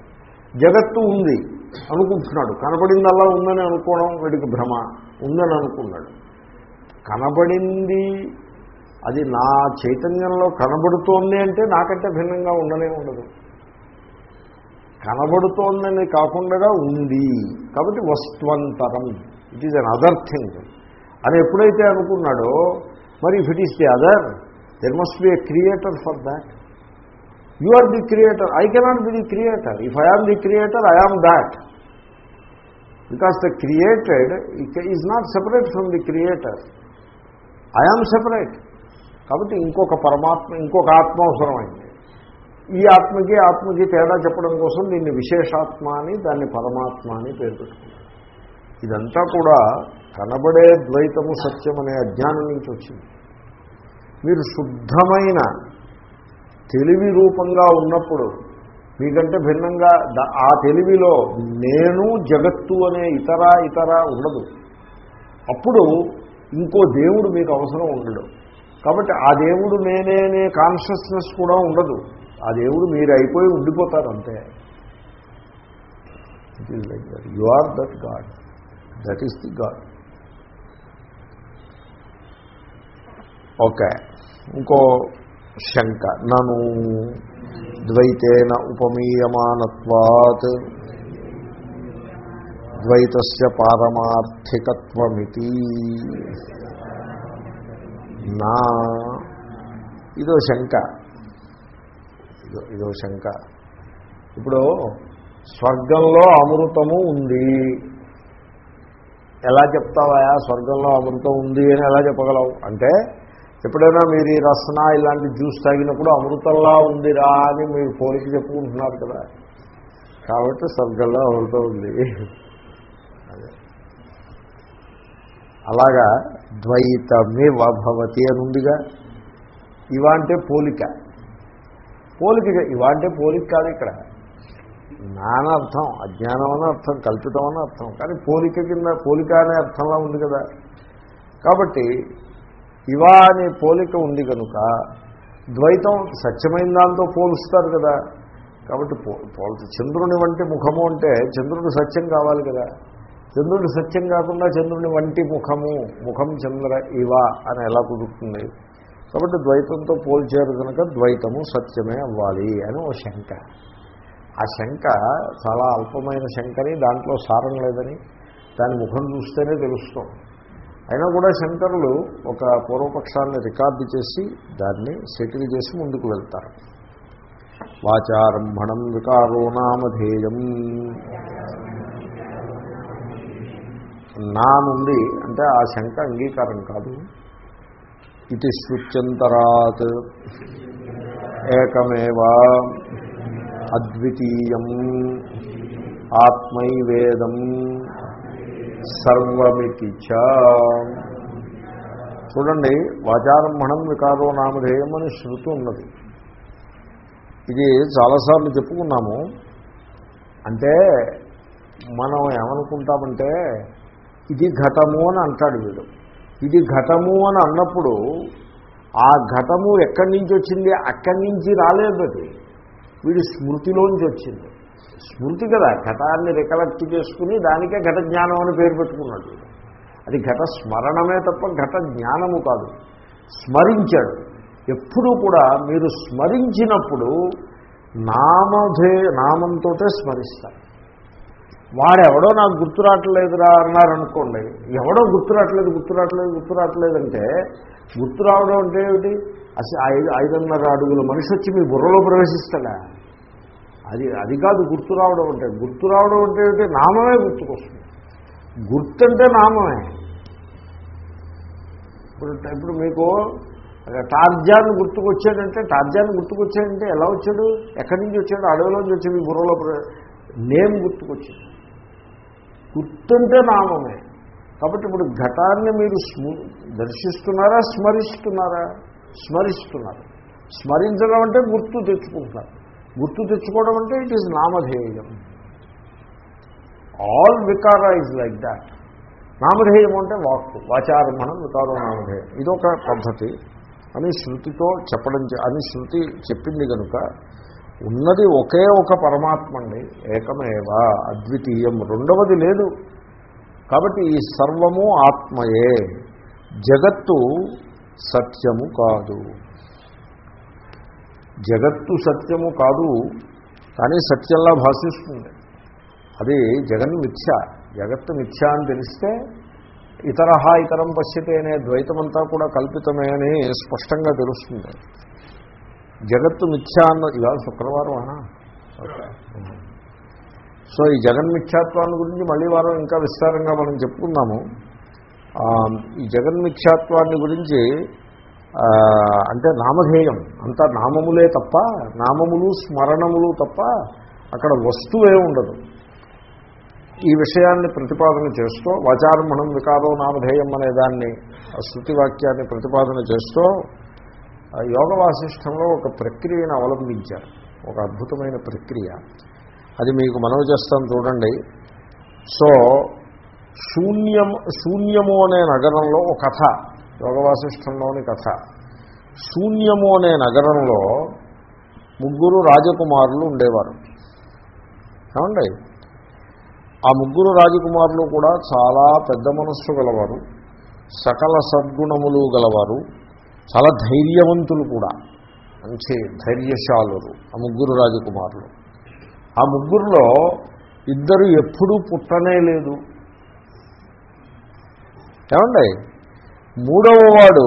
జగత్తు ఉంది అనుకుంటున్నాడు. కనబడిందల్లా ఉందని అనుకోవడం వీడికి భ్రమ. ఉందని అనుకున్నాడు. కనబడింది అది నా చైతన్యంలో కనబడుతోంది అంటే నాకంటే భిన్నంగా ఉండనే ఉండదు. కనబడుతోందని కాకుండా ఉంది. కాబట్టి వస్త్వంతరం. It is another thing అని ఎప్పుడైతే అనుకున్నాడో మరి if it is the other there must be a creator for that you are the creator I cannot be the creator if I am the creator I am that because the created is not separate from the creator I am separate కాబట్టి ఇంకొక పరమాత్మ ఇంకొక ఆత్మ అవసరమైంది. ఈ ఆత్మకి ఆత్మకి తేడా చెప్పడం కోసం దీన్ని విశేషాత్మ అని దాన్ని పరమాత్మ అని పేరు పెట్టుకున్నారు. ఇదంతా కూడా కనబడే ద్వైతము సత్యం అనే అజ్ఞానం నుంచి వచ్చింది. మీరు శుద్ధమైన తెలివి రూపంగా ఉన్నప్పుడు మీకంటే భిన్నంగా ఆ తెలివిలో నేను జగత్తు అనే ఇతర ఇతర ఉండదు. అప్పుడు ఇంకో దేవుడు మీకు అవసరం ఉండడు. కాబట్టి ఆ దేవుడు నేనే అనే కాన్షియస్నెస్ కూడా ఉండదు. ఆ దేవుడు మీరు అయిపోయి ఉండిపోతారు అంతే. It like that you are that god that is the god okay ఇంకో శంక. నను ద్వైతేన ఉపమీయమానత్వాత్ ద్వైతస్య పారమార్థికత్వమితి. నా ఇదో శంక. ఇదో ఇదో శంక. ఇప్పుడు స్వర్గంలో అమృతము ఉంది. ఎలా చెప్తావా స్వర్గంలో అమృతం ఉంది అని ఎలా చెప్పగలవు? అంటే ఎప్పుడైనా మీరు ఈ రసన ఇలాంటి జ్యూస్ తాగినప్పుడు అమృతంలా ఉందిరా అని మీరు పోలిక చెప్పుకుంటున్నారు కదా. కాబట్టి స్వర్గంలో అమృతం ఉంది. అలాగా ద్వైతమే భవతి అని ఉందిగా. ఇవా అంటే పోలిక. పోలిక ఇవా అంటే పోలిక కాదు ఇక్కడ. నానర్థం అజ్ఞానం అని అర్థం కల్పితం అని అర్థం. కానీ పోలిక కింద పోలిక అనే అర్థంలా ఉంది కదా. కాబట్టి ఇవా అనే పోలిక ఉంది కనుక ద్వైతం సత్యమైన దాంతో పోలుస్తారు కదా. కాబట్టి పో చంద్రుని వంటి ముఖము అంటే చంద్రుడు సత్యం కావాలి కదా. చంద్రుడు సత్యం కాకుండా చంద్రుని వంటి ముఖము ముఖం చంద్ర ఇవా అని ఎలా కుదురుతుంది? కాబట్టి ద్వైతంతో పోల్చారు కనుక ద్వైతము సత్యమే అవ్వాలి అని ఓ శంక. ఆ శంక చాలా అల్పమైన శంకని దాంట్లో సారం లేదని దాని ముఖం చూస్తేనే తెలుస్తుంది. అయినా కూడా శంకరులు ఒక పూర్వపక్షాన్ని రికార్డు చేసి దాన్ని సెటిల్ చేసి ముందుకు వెళ్తారు. వాచారంభణం వికారో నామధేయం నా నుండి అంటే ఆ శంక అంగీకారం కాదు. ఇది శృత్యంతరాత్ ఏకమేవా. అద్వితీయం. ఆత్మైవేదం సర్వమితి చ. చూడండి వాచారంభణం వికారో నామధేయం అని శృతి ఉన్నది. ఇది చాలాసార్లు చెప్పుకున్నాము. అంటే మనం ఏమనుకుంటామంటే ఇది ఘటము అని అంటాడు వీడు. ఇది ఘటము అని అన్నప్పుడు ఆ ఘటము ఎక్కడి నుంచి వచ్చింది అక్కడి నుంచి రాలేదు అది. వీడి స్మృతిలోంచి వచ్చింది. స్మృతి కదా ఘటాన్ని రికలెక్ట్ చేసుకుని దానికే ఘట జ్ఞానం అని పేరు పెట్టుకున్నాడు అది ఘట స్మరణమే తప్ప ఘట జ్ఞానము కాదు. స్మరించాడు. ఎప్పుడూ కూడా మీరు స్మరించినప్పుడు నామధే నామంతో స్మరిస్తారు. వాడెవడో నాకు గుర్తు రావట్లేదురా అన్నారనుకోండి ఎవడో గుర్తు రావట్లేదు గుర్తు రావట్లేదు గుర్తు రావట్లేదంటే గుర్తు రావడం అంటే ఏమిటి? అసలు ఐదు ఐదున్నర అడుగుల మనిషి వచ్చి మీ బుర్రలో ప్రవేశిస్తాడా? అది అది కాదు గుర్తు రావడం అంటే. గుర్తు రావడం అంటే నామమే గుర్తుకొస్తుంది. గుర్తు అంటే నామమే. ఇప్పుడు ఇప్పుడు మీకు టార్జాన్ గుర్తుకొచ్చాడంటే టార్జాన్ గుర్తుకొచ్చాడంటే ఎలా వచ్చాడు? ఎక్కడి నుంచి వచ్చాడు? అడవిలోంచి వచ్చి మీ బుర్రలో నేమ్ గుర్తుకొచ్చింది. గుర్తుంటే నామమే. కాబట్టి ఇప్పుడు ఘటాన్ని మీరు దర్శిస్తున్నారా స్మరిస్తున్నారా? స్మరిస్తున్నారు. స్మరించడం అంటే గుర్తు తెచ్చుకుంటున్నారు గుర్తు తెచ్చుకోవడం అంటే ఇట్ ఈజ్ నామధేయం. ఆల్ వికార ఇస్ లైక్ దాట్ నామధేయం అంటే వాక్కు వాచారంభణం వికారం నామధేయం. ఇదొక పద్ధతి. అని శృతితో చెప్పడం అని శృతి చెప్పింది కనుక ఉన్నది ఒకే ఒక పరమాత్మ అండి ఏకమేవా అద్వితీయం రెండవది లేదు. కాబట్టి ఈ సర్వము ఆత్మయే. జగత్తు సత్యము కాదు. జగత్తు సత్యము కాదు కానీ సత్యంలా భాషిస్తుంది. అది జగన్ మిథ్య. జగత్తు మిథ్య అని తెలిస్తే ఇతర ఇతరం పశ్యతే అనే ద్వైతమంతా కూడా కల్పితమే అని స్పష్టంగా తెలుస్తుంది. జగత్తు మిథ్య అన్న ఇవాళ శుక్రవారం సో ఈ జగన్మిథ్యాత్వాన్ని గురించి మళ్ళీ వారం ఇంకా విస్తారంగా మనం చెప్పుకుందాము. ఈ జగన్మిథ్యాత్వాన్ని గురించి అంటే నామధేయం అంతా నామములే తప్ప నామములు స్మరణములు తప్ప అక్కడ వస్తువే ఉండదు. ఈ విషయాన్ని ప్రతిపాదన చేస్తూ వాచారంభణం వికారో నామధేయం అనే దాన్ని శృతి వాక్యాన్ని ప్రతిపాదన చేస్తూ యోగ వాసిష్టంలో ఒక ప్రక్రియను అవలంబించారు. ఒక అద్భుతమైన ప్రక్రియ. అది మీకు మనవి చేస్తాను చూడండి. సో శూన్యం శూన్యము అనే నగరంలో ఒక కథ యోగవాసిష్టంలోని కథ. శూన్యము అనే నగరంలో ముగ్గురు రాజకుమారులు ఉండేవారు. ఏమండి? ఆ ముగ్గురు రాజకుమారులు కూడా చాలా పెద్ద మనస్సు గలవారు సకల సద్గుణములు గలవారు చాలా ధైర్యవంతులు కూడా మంచి ధైర్యశాలురు ఆ ముగ్గురు రాజకుమారులు. ఆ ముగ్గురులో ఇద్దరు ఎప్పుడూ పుట్టనే లేదు. ఏమండి? మూడవ వాడు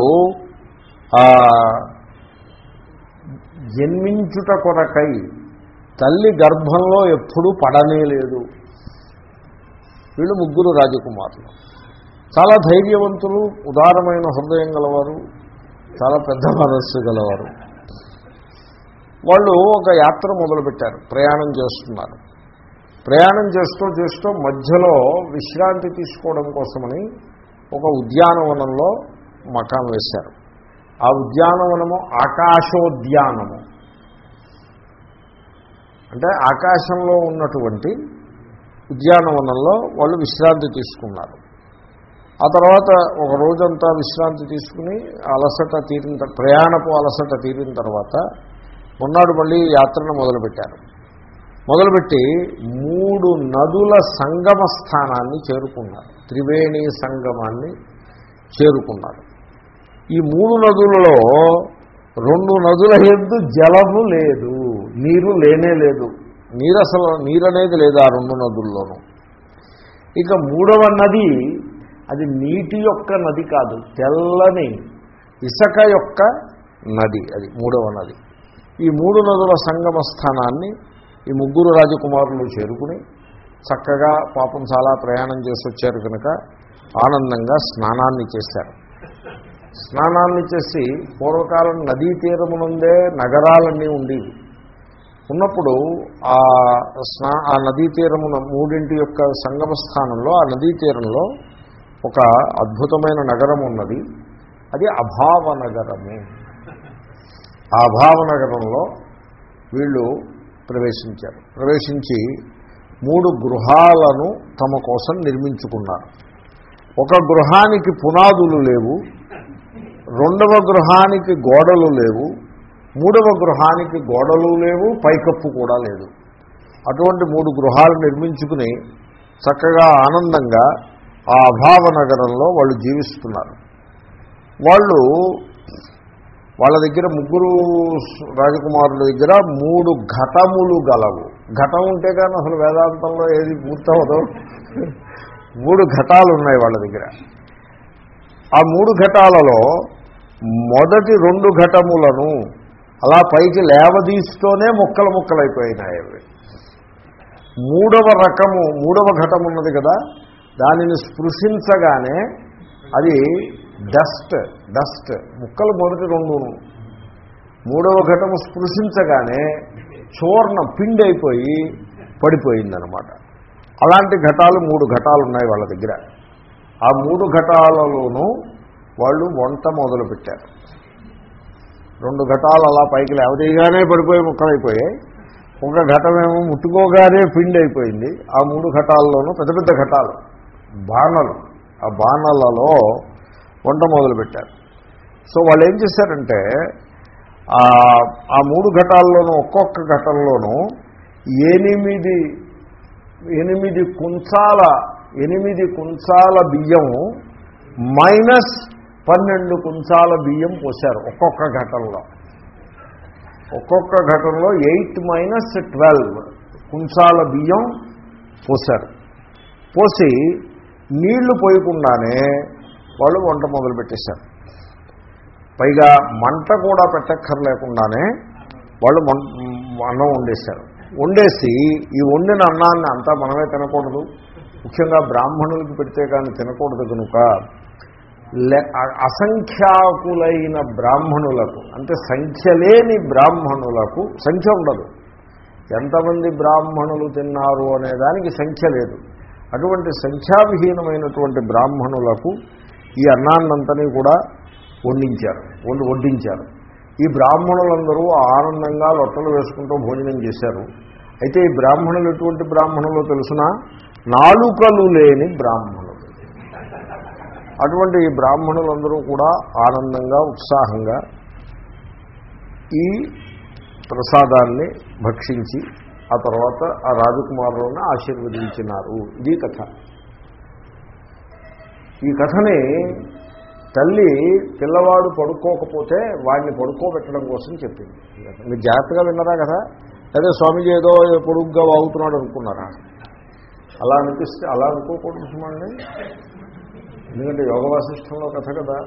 జన్మించుట కొరకై తల్లి గర్భంలో ఎప్పుడూ పడనే లేదు వీళ్ళు ముగ్గురు రాజకుమారులు. చాలా ధైర్యవంతులు ఉదారమైన హృదయం గలవారు చాలా పెద్ద మనస్సు గలవారు. వాళ్ళు ఒక యాత్ర మొదలుపెట్టారు ప్రయాణం చేస్తున్నారు. ప్రయాణం చేస్తూ చేస్తూ మధ్యలో విశ్రాంతి తీసుకోవడం కోసమని ఒక ఉద్యానవనంలో మకాం వేశారు. ఆ ఉద్యానవనము ఆకాశోద్యానము. అంటే ఆకాశంలో ఉన్నటువంటి ఉద్యానవనంలో వాళ్ళు విశ్రాంతి తీసుకున్నారు. ఆ తర్వాత ఒక రోజంతా విశ్రాంతి తీసుకుని అలసట తీరిన ప్రయాణపు అలసట తీరిన తర్వాత మొన్నాడు మళ్ళీ యాత్రను మొదలుపెట్టారు. మొదలుపెట్టి మూడు నదుల సంగమ స్థానాన్ని చేరుకున్నారు. త్రివేణి సంగమాన్ని చేరుకున్నారు ఈ మూడు నదులలో రెండు నదుల ఎద్దు జలము లేదు నీరు లేనే లేదు. నీరు అసలు నీరు అనేది లేదు ఆ రెండు నదుల్లోనూ. ఇక మూడవ నది అది నీటి యొక్క నది కాదు తెల్లని ఇసుక యొక్క నది అది మూడవ నది. ఈ మూడు నదుల సంగమ స్థానాన్ని ఈ ముగ్గురు రాజకుమారులు చేరుకుని చక్కగా పాపం చాలా ప్రయాణం చేసి వచ్చారు కనుక ఆనందంగా స్నానాన్ని చేశారు. స్నానాన్ని చేసి పూర్వకాలం నదీ తీరమునందే నగరాలన్నీ ఉండేవి. ఉన్నప్పుడు ఆ స్నా ఆ నదీ తీరమున మూడింటి యొక్క సంగమ స్థానంలో ఆ నదీ తీరంలో ఒక అద్భుతమైన నగరం ఉన్నది. అది అభావ నగరము. ఆ అభావ నగరంలో వీళ్ళు ప్రవేశించారు. ప్రవేశించి మూడు గృహాలను తమ కోసం నిర్మించుకున్నారు. ఒక గృహానికి పునాదులు లేవు రెండవ గృహానికి గోడలు లేవు మూడవ గృహానికి గోడలు లేవు పైకప్పు కూడా లేదు. అటువంటి మూడు గృహాలు నిర్మించుకుని చక్కగా ఆనందంగా ఆ అభావ నగరంలో వాళ్ళు జీవిస్తున్నారు. వాళ్ళు వాళ్ళ దగ్గర ముగ్గురు రాజకుమారుల దగ్గర మూడు ఘటములు గలవు. ఘటం ఉంటే కానీ అసలు వేదాంతంలో ఏది పూర్తవదు. మూడు ఘటాలు ఉన్నాయి వాళ్ళ దగ్గర. ఆ మూడు ఘటాలలో మొదటి రెండు ఘటములను అలా పైకి లేవదీస్తూనే ముక్కలు ముక్కలైపోయినాయి అవి. మూడవ రకము మూడవ ఘటం ఉన్నది కదా దానిని స్పృశించగానే అది డస్ట్ డస్ట్ ముక్కలు మొదటి రెండును. మూడవ ఘటము స్పృశించగానే చూర్ణ పిండి అయిపోయి పడిపోయిందనమాట అలాంటి ఘటాలు మూడు ఘటాలు ఉన్నాయి వాళ్ళ దగ్గర. ఆ మూడు ఘటాలలోనూ వాళ్ళు వంట మొదలుపెట్టారు. రెండు ఘటాలు అలా పైకి లేవదీయగానే పడిపోయి ముక్కలైపోయాయి. ఒక ఘటమేమో ముట్టుకోగానే పిండి అయిపోయింది ఆ మూడు ఘటాల్లోనూ పెద్ద పెద్ద ఘటాలు బాణలు. ఆ బాణలలో వంట మొదలుపెట్టారు. సో వాళ్ళు ఏం చేశారంటే ఆ- మూడు ఘటాల్లోనూ ఒక్కొక్క ఘటంలోనూ ఎనిమిది ఎనిమిది కుంచాల ఎనిమిది కుంచాల బియ్యము మైనస్ పన్నెండు కుంచాల బియ్యం పోశారు ఒక్కొక్క ఘటనలో ఒక్కొక్క ఘటనలో ఎయిట్ మైనస్ ట్వెల్వ్ కుంచాల బియ్యం పోశారు. పోసి నీళ్ళు పోయకుండానే వాళ్ళు వంట మొదలుపెట్టేశారు. పైగా మంట కూడా పెట్టక్కర్లేకుండానే వాళ్ళు అన్నం వండేశారు. వండేసి ఈ వండిన అన్నాన్ని అంతా మనమే తినకూడదు. ముఖ్యంగా బ్రాహ్మణులకు పెడితే కానీ తినకూడదు కనుక అసంఖ్యాకులైన బ్రాహ్మణులకు అంటే సంఖ్య లేని బ్రాహ్మణులకు సంఖ్య ఉండదు. ఎంతమంది బ్రాహ్మణులు తిన్నారు అనే దానికి సంఖ్య లేదు. అటువంటి సంఖ్యావిహీనమైనటువంటి బ్రాహ్మణులకు ఈ అన్నాన్నంతని కూడా వండించారు. వండి వడ్డించారు. ఈ బ్రాహ్మణులందరూ ఆనందంగా లొట్టలు వేసుకుంటూ భోజనం చేశారు. అయితే ఈ బ్రాహ్మణులు ఎటువంటి బ్రాహ్మణులు తెలుసునా? నాలుకలు లేని బ్రాహ్మణులు. అటువంటి ఈ బ్రాహ్మణులందరూ కూడా ఆనందంగా ఉత్సాహంగా ఈ ప్రసాదాన్ని భక్షించి ఆ తర్వాత ఆ రాజకుమారులను ఆశీర్వదించినారు. ఇది కథ. ఈ కథని తల్లి పిల్లవాడు పడుకోకపోతే వాడిని పడుకోబెట్టడం కోసం చెప్పింది. మీరు జాగ్రత్తగా విన్నారా కదా? అదే స్వామీజీ ఏదో పొడుగ్గా వాగుతున్నాడు అనుకున్నారా? అలా అనిపిస్తే అలా అనుకోకూడదు సుమండి ఎందుకంటే యోగ వాసిష్టంలో కథ కదా.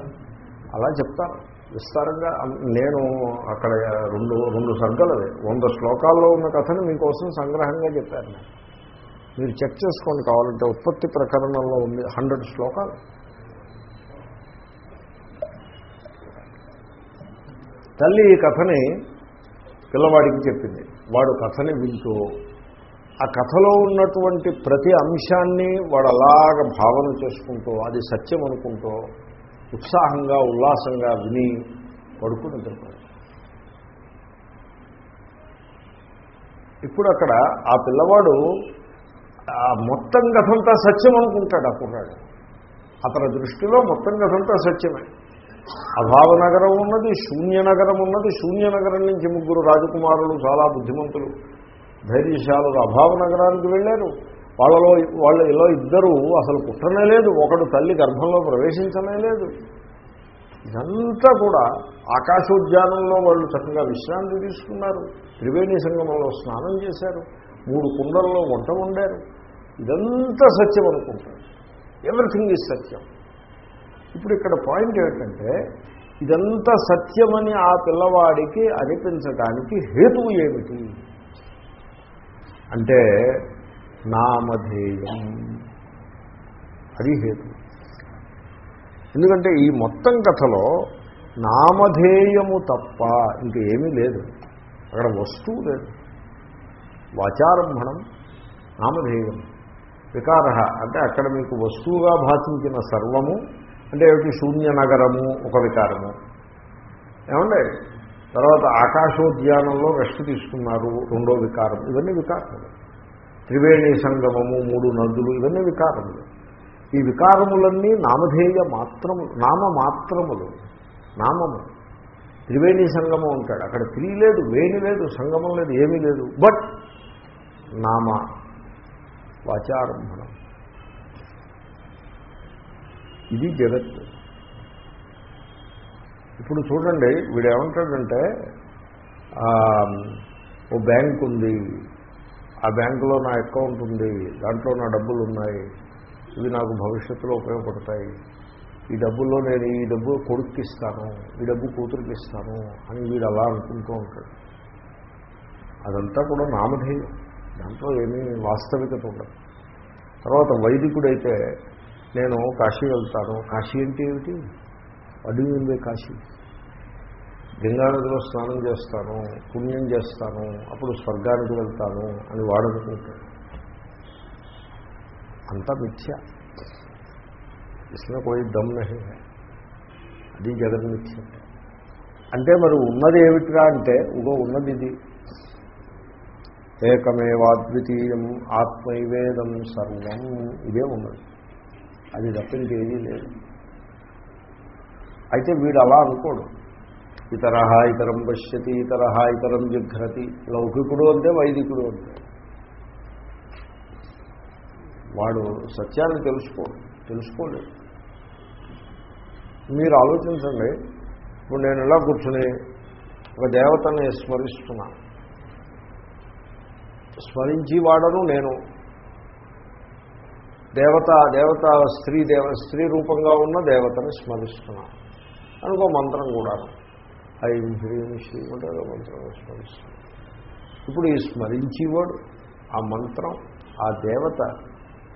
అలా చెప్తాను విస్తారంగా నేను అక్కడ రెండు రెండు సర్గలది వంద శ్లోకాల్లో ఉన్న కథను మీకోసం సంగ్రహంగా చెప్పాను. మీరు చెక్ చేసుకోండి కావాలంటే ఉత్పత్తి ప్రకరణంలో ఉంది హండ్రెడ్ శ్లోకాలు. తల్లి ఈ కథని పిల్లవాడికి చెప్పింది. వాడు కథని వింటూ ఆ కథలో ఉన్నటువంటి ప్రతి అంశాన్ని వాడు అలాగ భావన చేసుకుంటూ అది సత్యం అనుకుంటూ ఉత్సాహంగా ఉల్లాసంగా విని పడుకుని నిద్రపోయాడు. ఇప్పుడు అక్కడ ఆ పిల్లవాడు ఆ మొత్తం కథంతా సత్యం అనుకుంటాడు ఆ కుర్రాడు. అతని దృష్టిలో మొత్తం కథంతా సత్యమే. అభావనగరం ఉన్నది శూన్యనగరం ఉన్నది. శూన్యనగరం నుంచి ముగ్గురు రాజకుమారులు చాలా బుద్ధిమంతులు. ధైర్యశాలుగా అభావ నగరానికి వెళ్ళారు. వాళ్ళలో వాళ్ళ ఇలా ఇద్దరు అసలు పుట్టనే లేదు. ఒకడు తల్లి గర్భంలో ప్రవేశించనే లేదు. ఇదంతా కూడా ఆకాశోద్యానంలో వాళ్ళు చక్కగా విశ్రాంతి తీసుకున్నారు. త్రివేణి సంగమంలో స్నానం చేశారు. మూడు కుండల్లో వంట వండారు. ఇదంతా సత్యం అనుకుంటారు. ఎవ్రీథింగ్ ఈజ్ సత్యం. ఇప్పుడు ఇక్కడ పాయింట్ ఏమిటంటే ఇదంతా సత్యమని ఆ పిల్లవాడికి అనిపించడానికి హేతువు ఏమిటి? అంటే నామధేయం. అది హేతు ఎందుకంటే ఈ మొత్తం కథలో నామధేయము తప్ప ఇంకేమీ లేదు. అక్కడ వస్తువు లేదు. వాచారంభణం నామధేయం వికార అంటే అక్కడ మీకు వస్తువుగా భాషించిన సర్వము అంటే ఏమిటి? శూన్య నగరము ఒక వికారము. ఏమండి? తర్వాత ఆకాశోద్యానంలో రెస్ట్ తీసుకున్నారు రెండో వికారం. ఇవన్నీ వికారములు. త్రివేణి సంగమము మూడు నదులు ఇవన్నీ వికారములు. ఈ వికారములన్నీ నామధేయ మాత్రములు నామ మాత్రములు నామము. త్రివేణి సంగమం ఉంటాడు అక్కడ త్రీ లేదు వేణి లేదు సంగమం లేదు ఏమీ లేదు. బట్ నామ వాచారంభణం. ఇది జగత్తు ఇప్పుడు చూడండి వీడు ఏమంటాడంటే ఓ బ్యాంక్ ఉంది ఆ బ్యాంకులో నా అకౌంట్ ఉంది దాంట్లో నా డబ్బులు ఉన్నాయి ఇవి నాకు భవిష్యత్తులో ఉపయోగపడతాయి. ఈ డబ్బుల్లో నేను ఈ డబ్బు కొడుక్కి ఇస్తాను ఈ డబ్బు కూతురికి ఇస్తాను అని వీడు అలా అనుకుంటూ ఉంటాడు. అదంతా కూడా నామధేయం దాంట్లో ఏమీ వాస్తవికత ఉండదు. తర్వాత వైదికుడైతే నేను కాశీ వెళ్తాను. కాశీ అంటే ఏమిటి? అడుగుంది కాశీ. గంగానదిలో స్నానం చేస్తాను పుణ్యం చేస్తాను అప్పుడు స్వర్గానికి వెళ్తాను అని వాడనుకుంటాడు అంతా మిథ్య. ఇస్మే పోయి దమ్ నహి. అది జగన్మిథ్య అంటే మరి ఉన్నది ఏమిటిరా అంటే ఇగో ఉన్నది ఇది. ఏకమేవాద్వితీయం ఆత్మైవేదం సర్వం. ఇదే ఉన్నది. అది తప్పింది లేదు. అయితే వీడు అలా అనుకోడు. ఇతర ఇతరం పశ్యతి ఇతర ఇతరం జిఘ్రతి. లౌకికుడు అంటే వైదికుడు అంటే. వాడు సత్యాన్ని తెలుసుకోడు తెలుసుకోలేదు మీరు ఆలోచించండి. ఇప్పుడు నేను ఇలా కూర్చుని ఒక దేవతని స్మరిస్తున్నాను స్మరించి వాడను నేను. దేవత దేవత స్త్రీ దేవ స్త్రీ రూపంగా ఉన్న దేవతని స్మరిస్తున్నాను అనుకో మంత్రం కూడా. ఐం హ్రీం శ్రీ అంటే మంత్రం స్మరిస్తున్నాం. ఇప్పుడు ఈ స్మరించేవాడు ఆ మంత్రం ఆ దేవత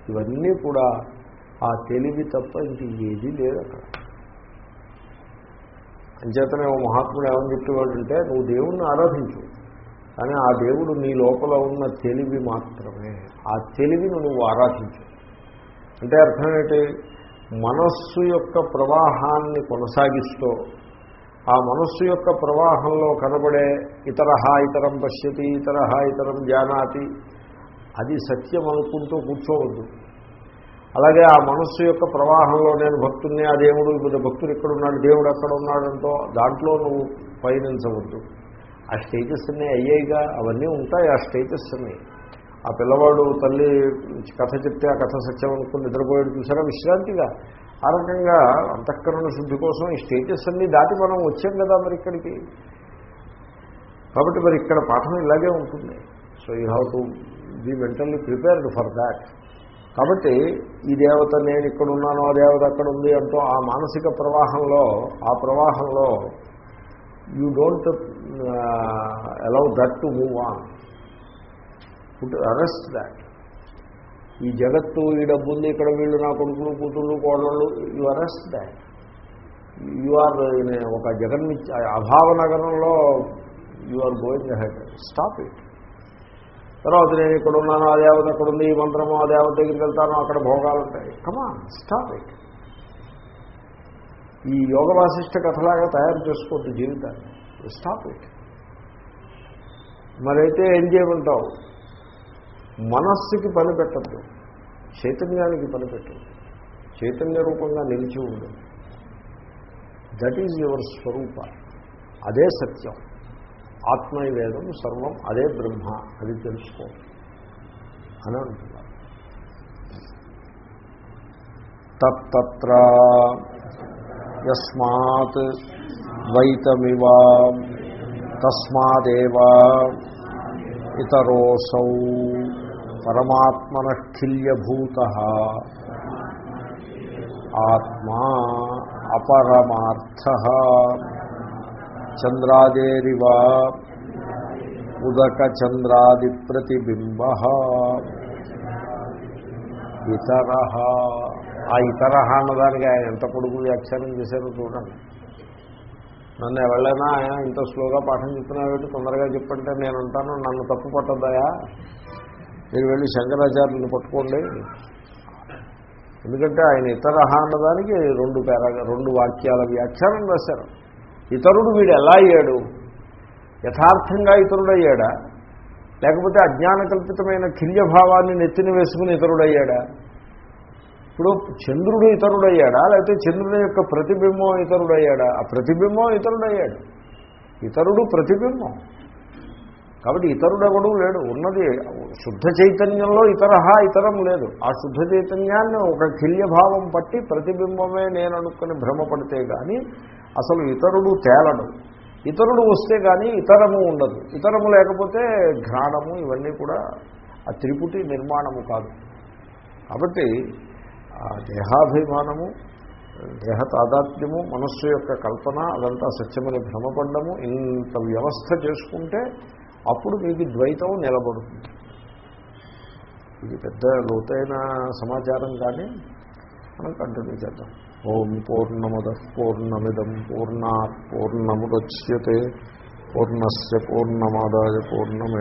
ఇవన్నీ కూడా ఆ తెలివి తప్ప ఇంక ఏదీ లేదు అక్కడ. అంచేతనే ఓ మహాత్ముడు ఏమని చెప్పేవాడంటే నువ్వు దేవుణ్ణి ఆరాధించు కానీ ఆ దేవుడు నీ లోపల ఉన్న తెలివి మాత్రమే. ఆ తెలివిని నువ్వు ఆరాధించు. అంటే అర్థం ఏంటి? మనస్సు యొక్క ప్రవాహాన్ని కొనసాగిస్తూ ఆ మనస్సు యొక్క ప్రవాహంలో కనబడే ఇతర ఇతరం పశ్యతి ఇతర ఇతరం జానాతి అది సత్యం అనుకుంటూ కూర్చోవద్దు. అలాగే ఆ మనస్సు యొక్క ప్రవాహంలో నేను భక్తుడిని ఆ దేవుడు ఇప్పుడు భక్తుడు ఇక్కడ ఉన్నాడు దేవుడు ఎక్కడ ఉన్నాడంటో దాంట్లో నువ్వు పయనించవద్దు. ఆ స్టేటస్ అన్నీ అయ్యాయిగా అవన్నీ ఉంటాయి ఆ స్టేటస్ అన్నీ ఆ పిల్లవాడు తల్లి కథ చెప్తే ఆ కథ సత్యం అనుకుని నిద్రపోయాడు చూసారా విశ్రాంతిగా? ఆ రకంగా అంతఃకరణ శుద్ధి కోసం ఈ స్టేటస్ అన్నీ దాటి మనం వచ్చాం కదా మరి ఇక్కడికి. కాబట్టి మరి ఇక్కడ పాఠం ఇలాగే ఉంటుంది. So you have to be mentally prepared for that కాబట్టి ఈ దేవత నేను ఇక్కడ ఉన్నాను ఆ దేవత అక్కడ ఉంది అంటూ ఆ మానసిక ప్రవాహంలో ఆ ప్రవాహంలో you don't allow that to move on put arrest that ఈ జగత్తు ఈ డబ్బు ఉంది ఇక్కడ వీళ్ళు నా కొడుకులు కూతుళ్ళు కోడళ్ళు you arrest that you are ఒక జగన్మిత్య అభావ నగరంలో you are going head stop it తర్వాత నేను ఇక్కడ ఉన్నాను ఆ దేవత అక్కడ ఉంది ఈ మంత్రము ఆ దేవత దగ్గరికి వెళ్తాను అక్కడ భోగాలు ఉంటాయి. కమా స్టాప్ ఇట్ ఈ యోగ వాసిష్ట కథలాగా తయారు చేసుకోవద్దు జీవితాన్ని. స్టాప్ ఇట్ మరైతే ఏం చేయమంటావు? మనస్సుకి పని పెట్టద్దు. చైతన్యానికి పని పెట్టద్దు చైతన్య రూపంగా నిలిచి ఉండదు దట్ ఈజ్ యువర్ స్వరూప. అదే సత్యం. ఆత్మైవేదం సర్వం అదే బ్రహ్మ. అది తెలుసుకో. అని అంటున్నారు. తత్ర యస్మాత్ ద్వైతమివ తస్మాదేవ ఇతరోసౌ. పరమాత్మనఖిల్యభూత. ఆత్మా అపరమార్థ. చంద్రాదేరివ ఉదక చంద్రాది ప్రతిబింబ ఇతర. ఆ ఇతర అన్నదానికి ఆయన ఎంత పొడుగు వ్యాఖ్యానం చేశారో చూడండి. నన్ను ఎవరైనా ఇంత స్లోగా పాఠం చెప్తున్నావు తొందరగా చెప్పంటే నేను అంటాను నన్ను తప్పు పట్టద్దాయా? మీరు వెళ్ళి శంకరాచార్యులను పట్టుకోండి. ఎందుకంటే ఆయన ఇతర అన్నదానికి రెండు పేరా రెండు వాక్యాల వ్యాఖ్యానం రాశారు. ఇతరుడు వీడు ఎలా అయ్యాడు? యథార్థంగా ఇతరుడయ్యాడా? లేకపోతే అజ్ఞాన కల్పితమైన కిల్యభావాన్ని నెత్తిన వేసుకుని ఇతరుడయ్యాడా? ఇప్పుడు చంద్రుడు ఇతరుడయ్యాడా? లేకపోతే చంద్రుని యొక్క ప్రతిబింబం ఇతరుడయ్యాడా? ఆ ప్రతిబింబం ఇతరుడయ్యాడు. ఇతరుడు ప్రతిబింబం. కాబట్టి ఇతరుడెవడూ లేడు. ఉన్నది శుద్ధ చైతన్యంలో ఇతరహా ఇతరం లేదు. ఆ శుద్ధ చైతన్యాన్ని ఒక కిల్యభావం పట్టి ప్రతిబింబమే నేను అనుకుని భ్రమపడితే కానీ అసలు ఇతరుడు తేలడు. ఇతరుడు వస్తే కానీ ఇతరము ఉండదు. ఇతరము లేకపోతే ఘ్రాణము ఇవన్నీ కూడా ఆ త్రిపుటి నిర్మాణము కాదు. కాబట్టి ఆ దేహాభిమానము దేహ తాదాత్మ్యము మనస్సు యొక్క కల్పన అదంతా సత్యమని భ్రమపడ్డము ఇంత వ్యవస్థ చేసుకుంటే అప్పుడు మీకు ద్వైతం నిలబడుతుంది. ఇది పెద్ద లోతైన సమాచారం కానీ మనం కంటిన్యూ చేద్దాం. ఓం పూర్ణముద పూర్ణమిదం పూర్ణా పూర్ణముద్యతే పూర్ణస్ పూర్ణమాదాయ పూర్ణమే